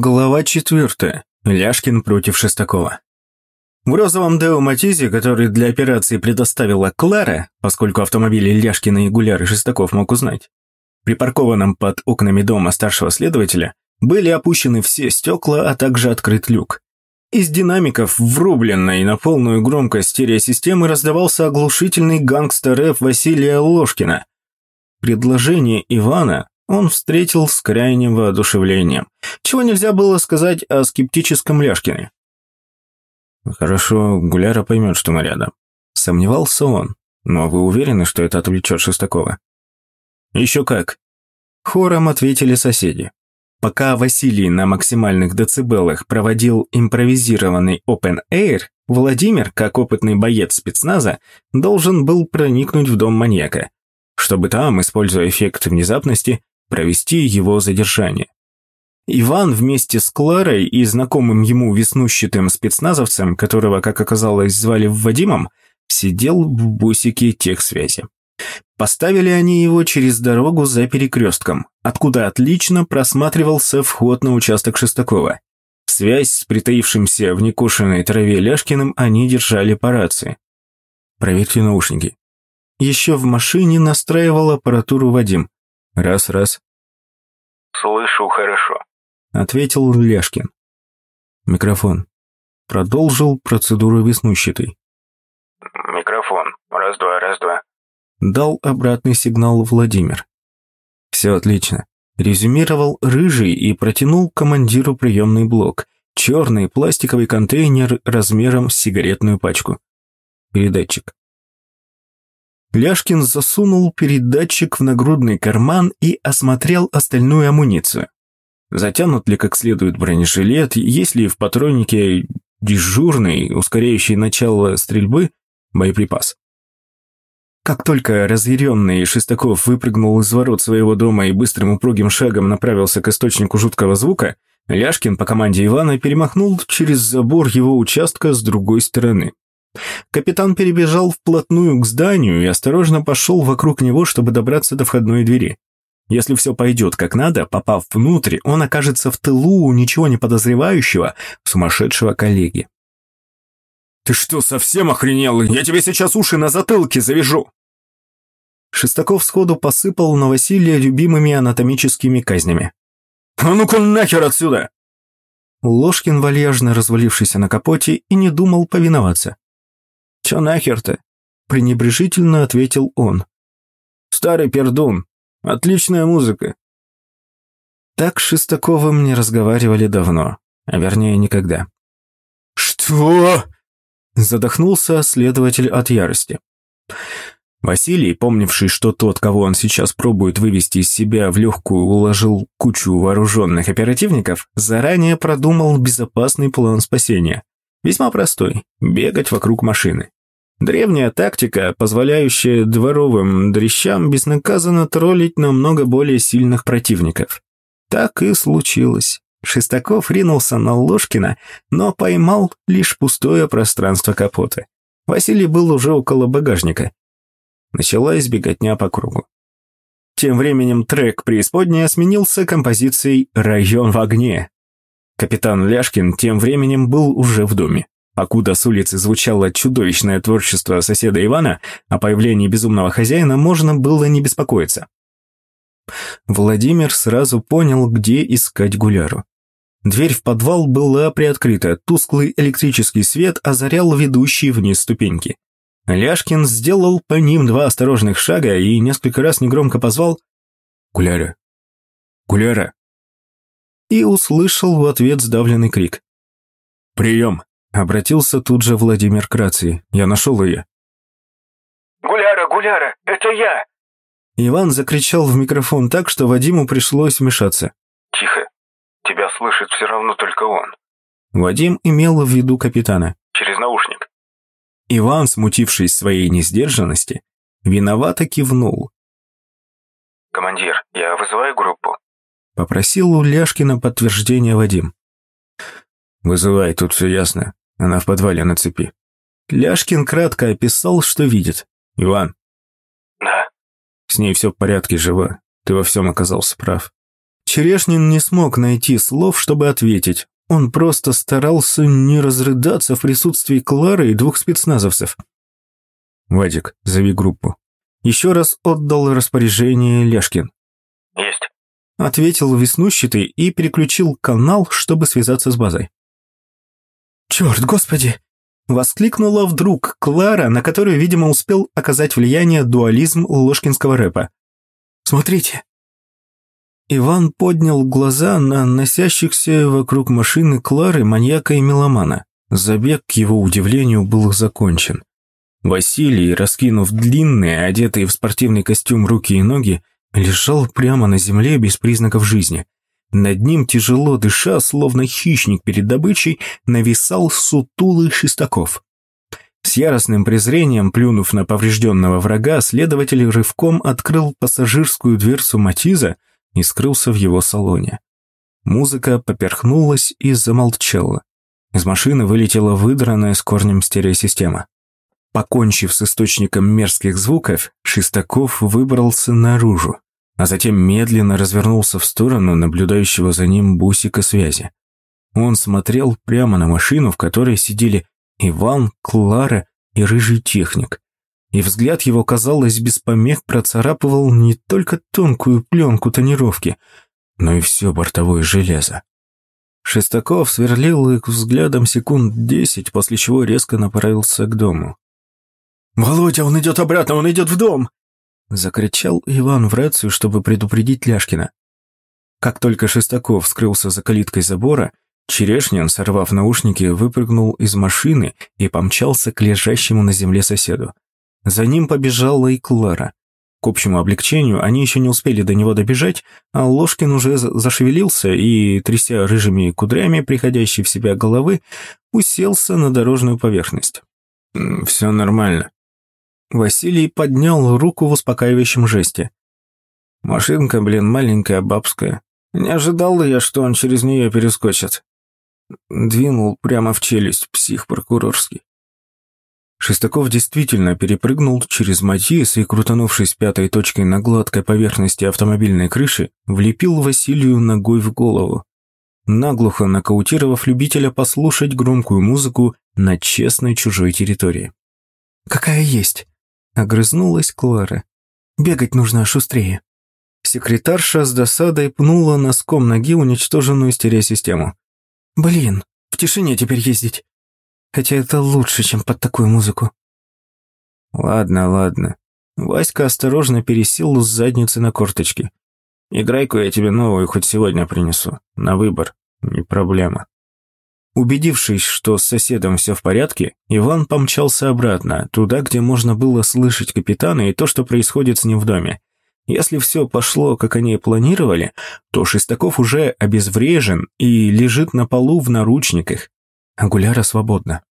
Глава четвертая. Ляшкин против Шестакова. В розовом Део Матизе, который для операции предоставила Клара, поскольку автомобили Ляшкина и Гуляры Шестаков мог узнать, припаркованном под окнами дома старшего следователя, были опущены все стекла, а также открыт люк. Из динамиков, врубленной на полную громкость стереосистемы, раздавался оглушительный гангстер-рэп Василия Ложкина. Предложение Ивана он встретил с крайним воодушевлением, чего нельзя было сказать о скептическом Ляшкине. «Хорошо, Гуляра поймет, что мы рядом». Сомневался он, но вы уверены, что это отвлечет Шестакова? «Еще как!» Хором ответили соседи. Пока Василий на максимальных децибелах проводил импровизированный open air, Владимир, как опытный боец спецназа, должен был проникнуть в дом маньяка, чтобы там, используя эффект внезапности, провести его задержание. Иван вместе с Кларой и знакомым ему веснущатым спецназовцем, которого, как оказалось, звали Вадимом, сидел в бусике техсвязи. Поставили они его через дорогу за перекрестком, откуда отлично просматривался вход на участок Шестакова. Связь с притаившимся в некошенной траве Ляшкиным они держали по рации. Проверьте наушники. Еще в машине настраивал аппаратуру Вадим. Раз, раз. «Слышу хорошо», — ответил Ляшкин. Микрофон. Продолжил процедуру веснущатый. «Микрофон. Раз-два, раз-два». Дал обратный сигнал Владимир. «Все отлично», — резюмировал Рыжий и протянул командиру приемный блок. Черный пластиковый контейнер размером с сигаретную пачку. Передатчик. Ляшкин засунул передатчик в нагрудный карман и осмотрел остальную амуницию. Затянут ли как следует бронежилет, есть ли в патроннике дежурный, ускоряющий начало стрельбы, боеприпас. Как только разъяренный Шестаков выпрыгнул из ворот своего дома и быстрым упругим шагом направился к источнику жуткого звука, Ляшкин по команде Ивана перемахнул через забор его участка с другой стороны. Капитан перебежал вплотную к зданию и осторожно пошел вокруг него, чтобы добраться до входной двери. Если все пойдет как надо, попав внутрь, он окажется в тылу у ничего не подозревающего сумасшедшего коллеги. «Ты что, совсем охренел? Я тебе сейчас уши на затылке завяжу!» Шестаков сходу посыпал на любимыми анатомическими казнями. «А ну-ка нахер отсюда!» Ложкин, вальяжно развалившийся на капоте, и не думал повиноваться. «Чё нахер-то?» – пренебрежительно ответил он. «Старый пердун. Отличная музыка». Так с Шестаковым не разговаривали давно, а вернее никогда. «Что?» – задохнулся следователь от ярости. Василий, помнивший, что тот, кого он сейчас пробует вывести из себя в легкую, уложил кучу вооруженных оперативников, заранее продумал безопасный план спасения. Весьма простой – бегать вокруг машины. Древняя тактика, позволяющая дворовым дрищам безнаказанно троллить намного более сильных противников. Так и случилось. Шестаков ринулся на Ложкина, но поймал лишь пустое пространство капота. Василий был уже около багажника. Началась беготня по кругу. Тем временем трек «Преисподняя» сменился композицией «Район в огне», Капитан Ляшкин тем временем был уже в доме. Покуда с улицы звучало чудовищное творчество соседа Ивана, о появлении безумного хозяина можно было не беспокоиться. Владимир сразу понял, где искать Гуляру. Дверь в подвал была приоткрыта, тусклый электрический свет озарял ведущие вниз ступеньки. Ляшкин сделал по ним два осторожных шага и несколько раз негромко позвал «Гуляра! Гуляра!» и услышал в ответ сдавленный крик. «Прием!» — обратился тут же Владимир к рации. «Я нашел ее». «Гуляра, Гуляра, это я!» Иван закричал в микрофон так, что Вадиму пришлось вмешаться. «Тихо, тебя слышит все равно только он». Вадим имел в виду капитана. «Через наушник». Иван, смутившись своей несдержанности, виновато кивнул. «Командир, я вызываю группу?» Попросил у Ляшкина подтверждение Вадим. «Вызывай, тут все ясно. Она в подвале на цепи». Ляшкин кратко описал, что видит. «Иван». «Да». «С ней все в порядке, жива. Ты во всем оказался прав. Черешнин не смог найти слов, чтобы ответить. Он просто старался не разрыдаться в присутствии Клары и двух спецназовцев. «Вадик, зови группу». Еще раз отдал распоряжение Лешкин. Есть. Ответил веснущатый и переключил канал, чтобы связаться с базой. «Черт, господи!» Воскликнула вдруг Клара, на которую, видимо, успел оказать влияние дуализм ложкинского рэпа. «Смотрите!» Иван поднял глаза на носящихся вокруг машины Клары маньяка и меломана. Забег, к его удивлению, был закончен. Василий, раскинув длинные, одетые в спортивный костюм руки и ноги, лежал прямо на земле без признаков жизни. Над ним, тяжело дыша, словно хищник перед добычей, нависал сутулый Шестаков. С яростным презрением, плюнув на поврежденного врага, следователь рывком открыл пассажирскую дверцу Матиза и скрылся в его салоне. Музыка поперхнулась и замолчала. Из машины вылетела выдранная с корнем стереосистема. Покончив с источником мерзких звуков, Шестаков выбрался наружу, а затем медленно развернулся в сторону наблюдающего за ним бусика связи. Он смотрел прямо на машину, в которой сидели Иван, Клара и рыжий техник. И взгляд его, казалось, без помех процарапывал не только тонкую пленку тонировки, но и все бортовое железо. Шестаков сверлил их взглядом секунд десять, после чего резко направился к дому. «Володя, он идет обратно, он идет в дом!» Закричал Иван в рацию, чтобы предупредить Ляшкина. Как только Шестаков скрылся за калиткой забора, Черешнин, сорвав наушники, выпрыгнул из машины и помчался к лежащему на земле соседу. За ним побежала и Клара. К общему облегчению они еще не успели до него добежать, а Ложкин уже зашевелился и, тряся рыжими кудрями приходящей в себя головы, уселся на дорожную поверхность. «Все нормально», Василий поднял руку в успокаивающем жесте. «Машинка, блин, маленькая, бабская. Не ожидал я, что он через нее перескочит». Двинул прямо в челюсть, псих прокурорский. Шестаков действительно перепрыгнул через Матиас и, крутанувшись пятой точкой на гладкой поверхности автомобильной крыши, влепил Василию ногой в голову, наглухо нокаутировав любителя послушать громкую музыку на честной чужой территории. «Какая есть?» Огрызнулась Клара. «Бегать нужно шустрее». Секретарша с досадой пнула носком ноги уничтоженную стереосистему. «Блин, в тишине теперь ездить. Хотя это лучше, чем под такую музыку». «Ладно, ладно». Васька осторожно пересел с задницы на корточки. «Играйку я тебе новую хоть сегодня принесу. На выбор. Не проблема». Убедившись, что с соседом все в порядке, Иван помчался обратно, туда, где можно было слышать капитана и то, что происходит с ним в доме. Если все пошло, как они и планировали, то Шестаков уже обезврежен и лежит на полу в наручниках. Агуляра свободна.